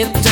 it